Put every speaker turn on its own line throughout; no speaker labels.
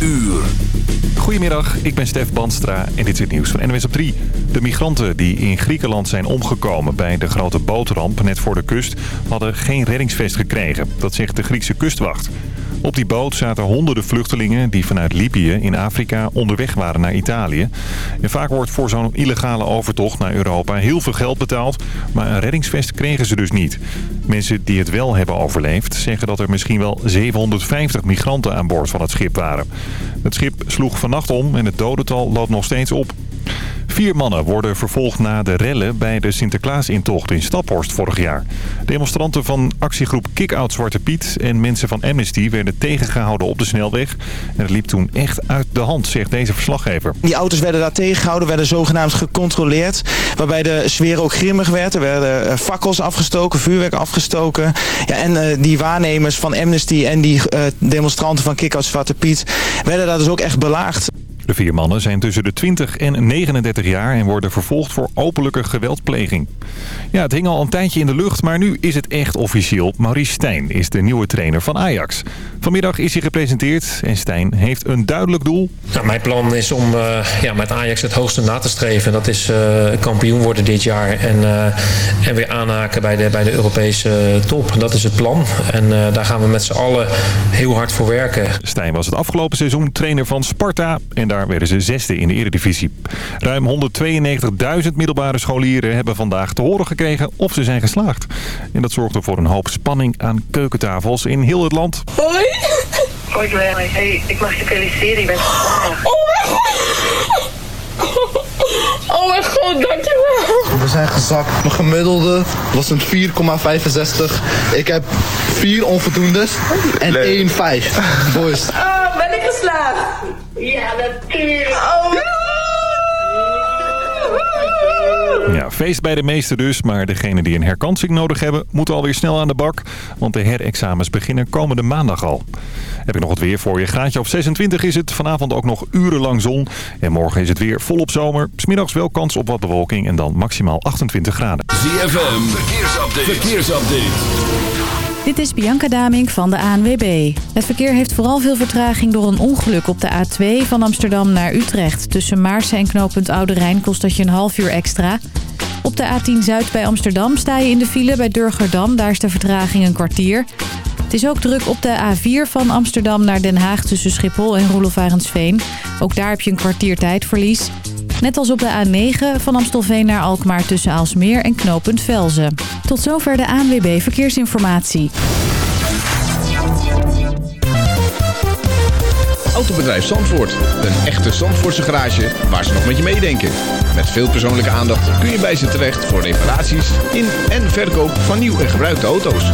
uur.
Goedemiddag, ik ben Stef Banstra en dit is het nieuws van NWS op 3. De migranten die in Griekenland zijn omgekomen bij de grote bootramp net voor de kust... hadden geen reddingsvest gekregen. Dat zegt de Griekse kustwacht. Op die boot zaten honderden vluchtelingen die vanuit Libië in Afrika onderweg waren naar Italië. En vaak wordt voor zo'n illegale overtocht naar Europa heel veel geld betaald, maar een reddingsvest kregen ze dus niet. Mensen die het wel hebben overleefd zeggen dat er misschien wel 750 migranten aan boord van het schip waren. Het schip sloeg vannacht om en het dodental loopt nog steeds op. Vier mannen worden vervolgd na de rellen bij de Sinterklaasintocht in Staphorst vorig jaar. Demonstranten van actiegroep Kick-Out Zwarte Piet en mensen van Amnesty werden tegengehouden op de snelweg. En het liep toen echt uit de hand, zegt deze verslaggever.
Die auto's werden daar tegengehouden, werden zogenaamd gecontroleerd. Waarbij de sfeer ook grimmig werd. Er werden eh, fakkels afgestoken, vuurwerk afgestoken. Ja, en uh, die waarnemers van Amnesty en die uh, demonstranten van Kick-Out Zwarte Piet werden daar dus ook echt belaagd.
De vier mannen zijn tussen de 20 en 39 jaar en worden vervolgd voor openlijke geweldpleging. Ja, het hing al een tijdje in de lucht, maar nu is het echt officieel. Maurice Stijn is de nieuwe trainer van Ajax. Vanmiddag is hij gepresenteerd en Stijn heeft een duidelijk doel.
Nou, mijn plan is om uh, ja, met Ajax het hoogste na te streven. Dat is uh, kampioen worden dit jaar en, uh, en weer aanhaken bij de, bij de Europese top. Dat is het plan en daar gaan we met z'n allen heel hard voor werken.
Stijn was het afgelopen seizoen trainer van Sparta en daar daar werden ze zesde in de eredivisie. Ruim 192.000 middelbare scholieren hebben vandaag te horen gekregen of ze zijn geslaagd. En dat zorgde voor een hoop spanning aan keukentafels in heel het land.
Hoi! Hoi Glenn, hey, ik mag je feliciteren, geslaagd. Oh mijn god!
Oh mijn god, dankjewel.
We zijn gezakt. Mijn gemiddelde was een 4,65. Ik heb vier onvoldoendes en één 5. Boys.
Oh, ben ik geslaagd?
Ja, natuurlijk.
Oh,
Ja, feest bij de meesten dus, maar degenen die een herkansing nodig hebben... moeten alweer snel aan de bak, want de herexamens beginnen komende maandag al. Heb ik nog het weer voor je. Graadje of 26 is het. Vanavond ook nog urenlang zon. En morgen is het weer volop zomer. Smiddags wel kans op wat bewolking en dan maximaal 28 graden.
ZFM, verkeersupdate. verkeersupdate.
Dit is Bianca Damink van de ANWB. Het verkeer heeft vooral veel vertraging door een ongeluk op de A2 van Amsterdam naar Utrecht. Tussen Maarsen en knooppunt Oude Rijn kost dat je een half uur extra. Op de A10 Zuid bij Amsterdam sta je in de file bij Durgerdam. Daar is de vertraging een kwartier. Het is ook druk op de A4 van Amsterdam naar Den Haag tussen Schiphol en Roelofarensveen. Ook daar heb je een kwartier tijdverlies. Net als op de A9 van Amstelveen naar Alkmaar tussen Aalsmeer en knooppunt Velzen. Tot zover de ANWB Verkeersinformatie.
Autobedrijf Zandvoort. Een echte Zandvoortse garage waar ze nog met je meedenken. Met veel persoonlijke aandacht kun je bij ze terecht voor reparaties in en verkoop van nieuw en gebruikte auto's.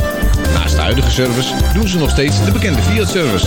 Naast de huidige service doen ze nog steeds de bekende Fiat-service.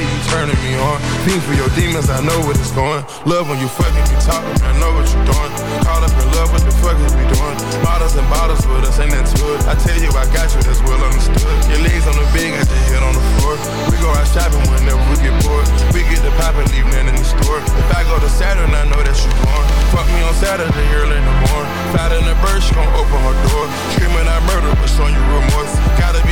And you turning me on. Fiend for your demons, I know what it's going. Love when you fucking me talking, I know what you're doing. Caught up in love, what the fuck is we doing? Bottles and bottles with us, ain't that it? I tell you, I got you, that's well understood. Your legs on the bed, got your head on the floor. We go out shopping whenever we get bored. We get the pop and leave nothing in the store. If I go to Saturn, I know that you're born. Fuck me on Saturday, early in the morning. Fat in the bird, she gon' open her door. Screaming I murder, but showing you remorse.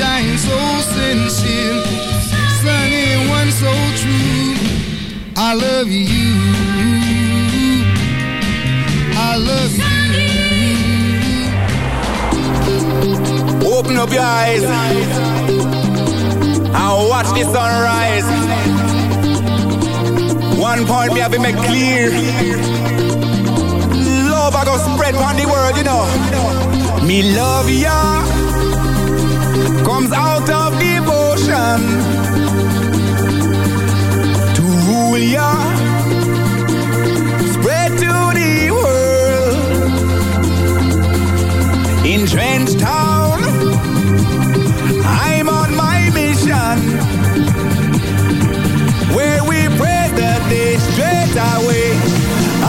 one so sincere. Sunny one so true. I love you. I love you.
Open up your eyes and watch the sunrise. One point me have to make clear. Love I go spread on the world, you know. Me love ya comes out of devotion to rule ya. Spread to the world in Trench Town. I'm on my mission where we pray that they straight away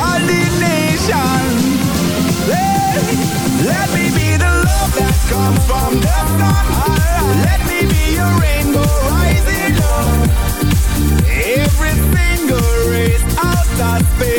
all the nation. Hey, let me be the love that comes from the space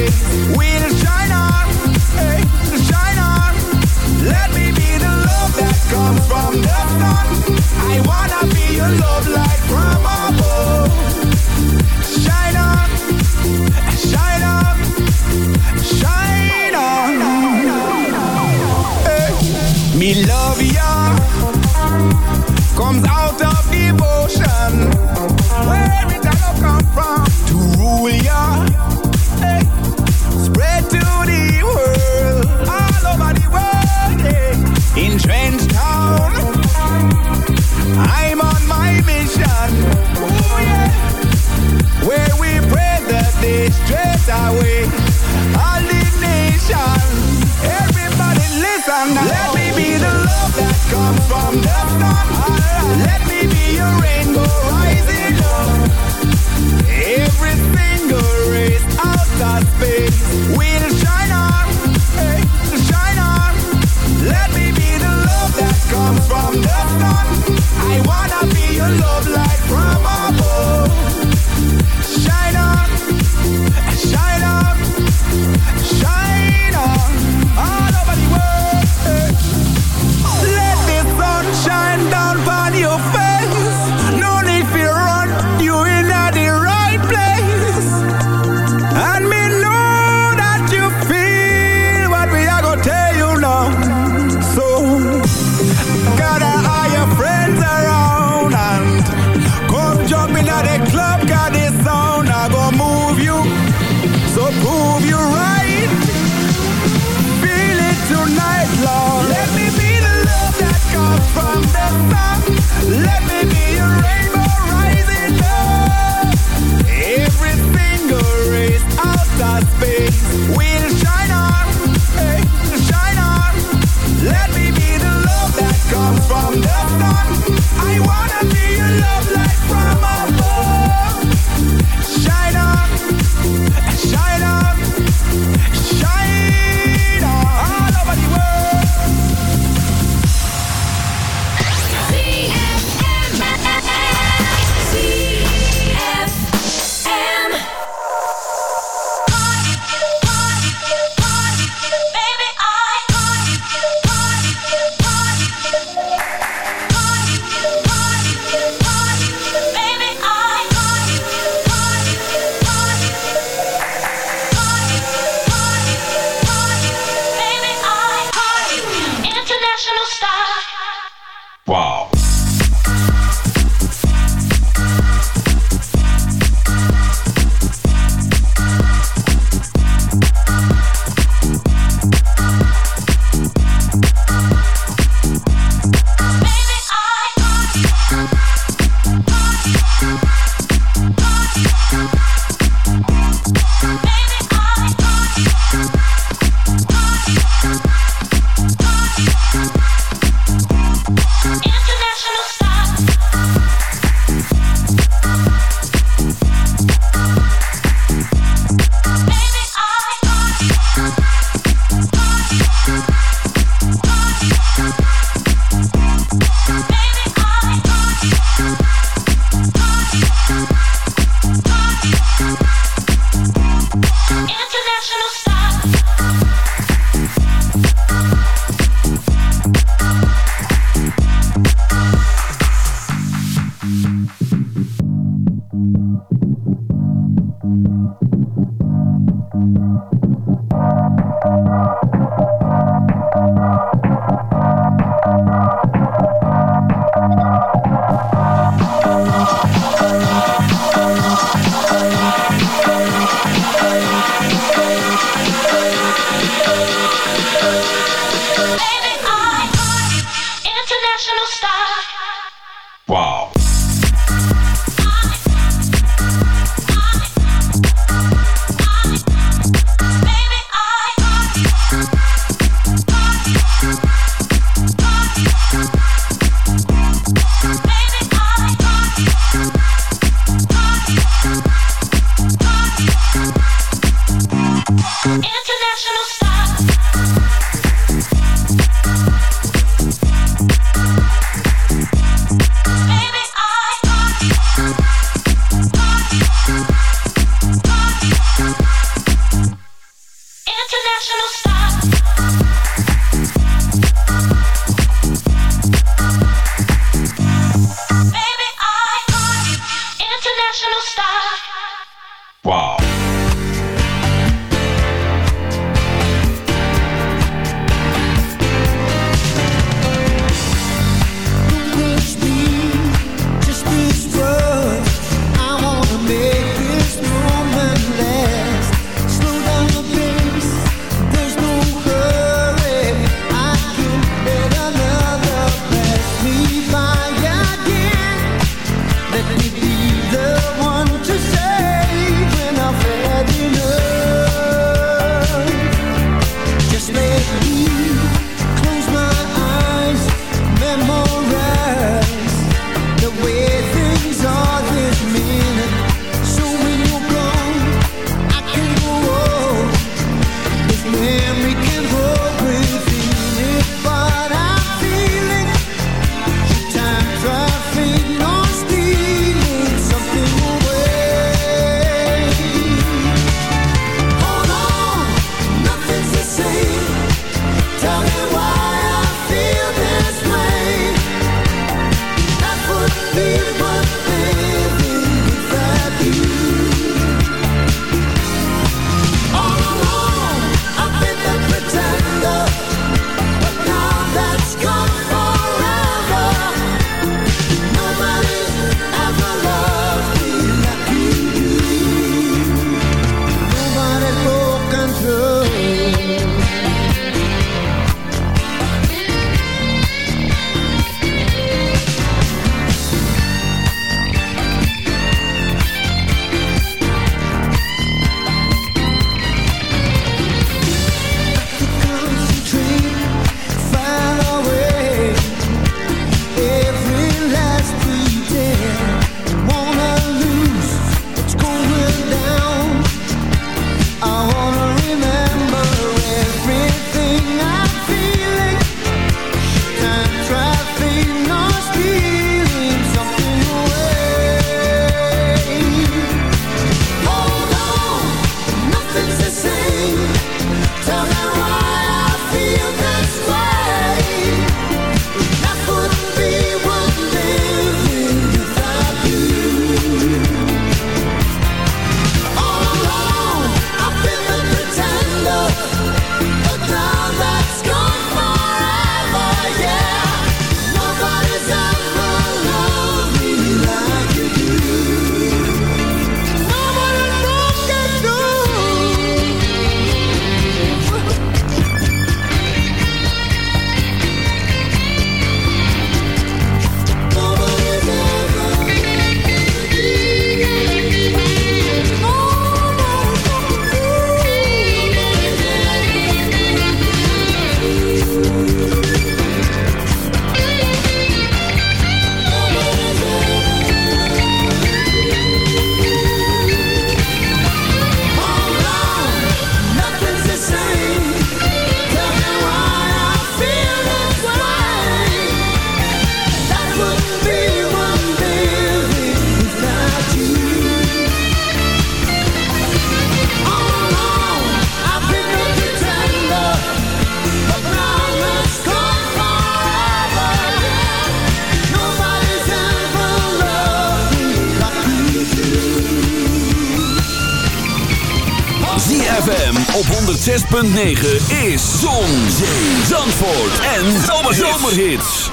106.9 is Zon, Zee, Zandvoort en Zomerhits.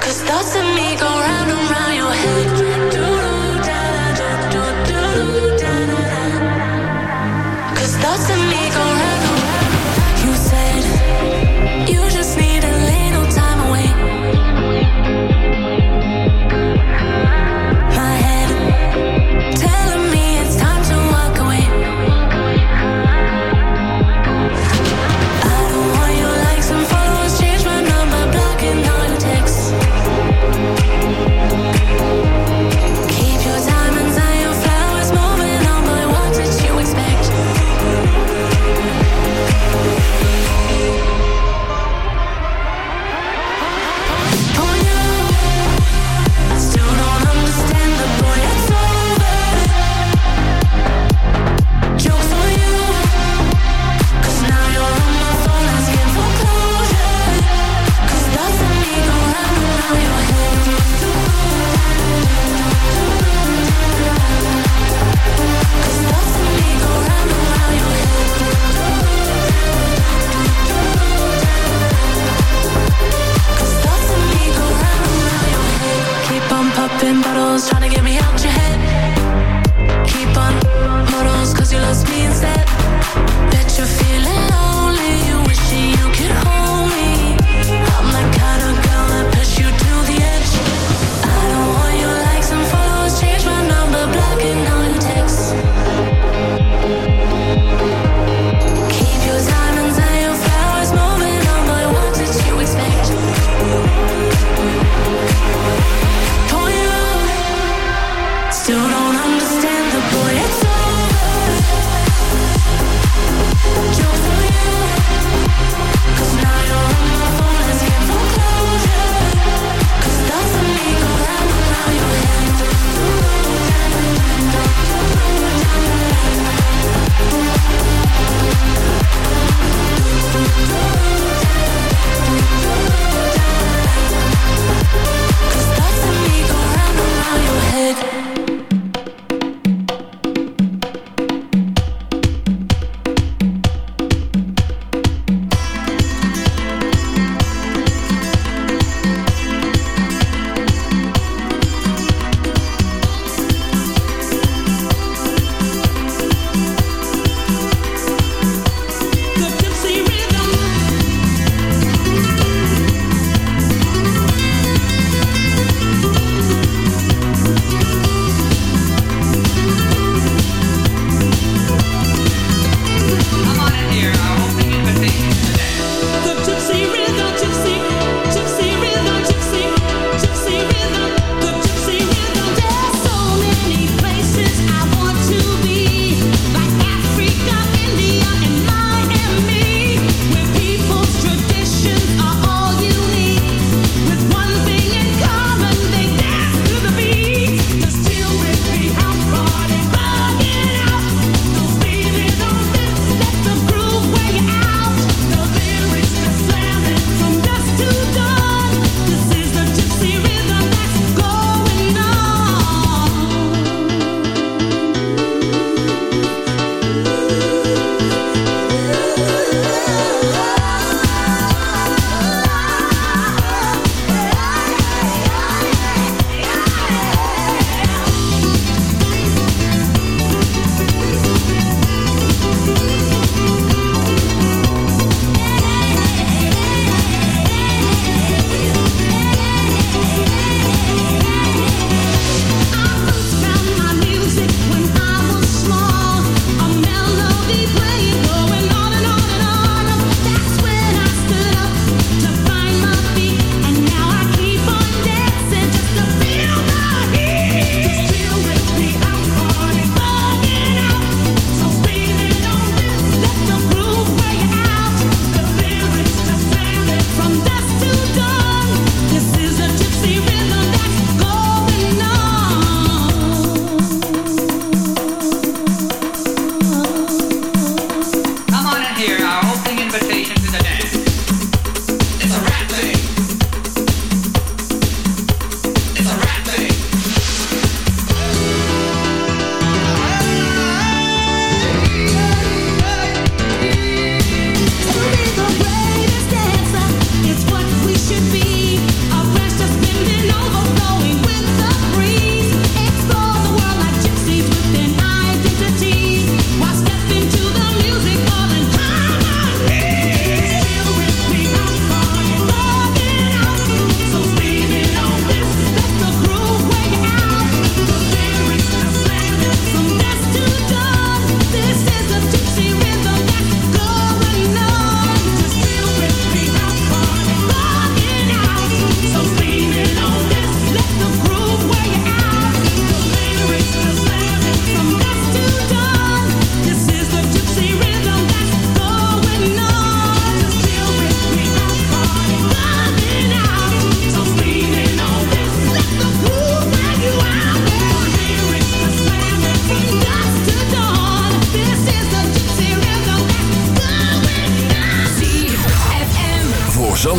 Cause thoughts of me go round and round your head. Cause thoughts of me go round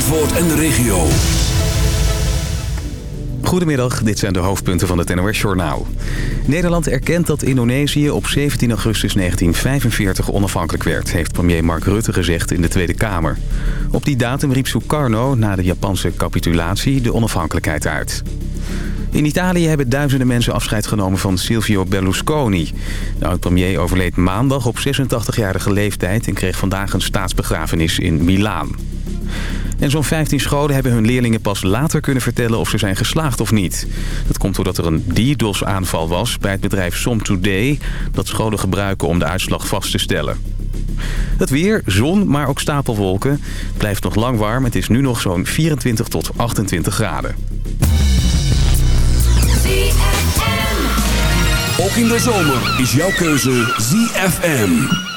Zandvoort en de regio.
Goedemiddag, dit zijn de hoofdpunten van het NOS-journaal. Nederland erkent dat Indonesië op 17 augustus 1945 onafhankelijk werd... heeft premier Mark Rutte gezegd in de Tweede Kamer. Op die datum riep Sukarno na de Japanse capitulatie de onafhankelijkheid uit. In Italië hebben duizenden mensen afscheid genomen van Silvio Berlusconi. De oud-premier overleed maandag op 86-jarige leeftijd... en kreeg vandaag een staatsbegrafenis in Milaan. En zo'n 15 scholen hebben hun leerlingen pas later kunnen vertellen of ze zijn geslaagd of niet. Dat komt doordat er een DDoS-aanval was bij het bedrijf Som Today... dat scholen gebruiken om de uitslag vast te stellen. Het weer, zon, maar ook stapelwolken. Het blijft nog lang warm. Het is nu nog zo'n 24 tot 28 graden.
Ook in de zomer is jouw keuze ZFM.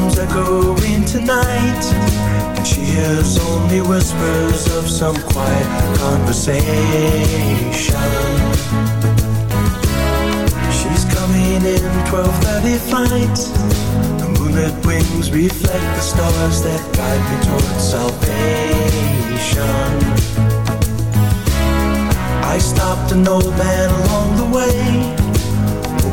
dreams are going tonight. And she hears only whispers of some quiet conversation. She's coming in 12.30 flight. The moonlit wings reflect the stars that guide me toward salvation. I stopped an old man along the way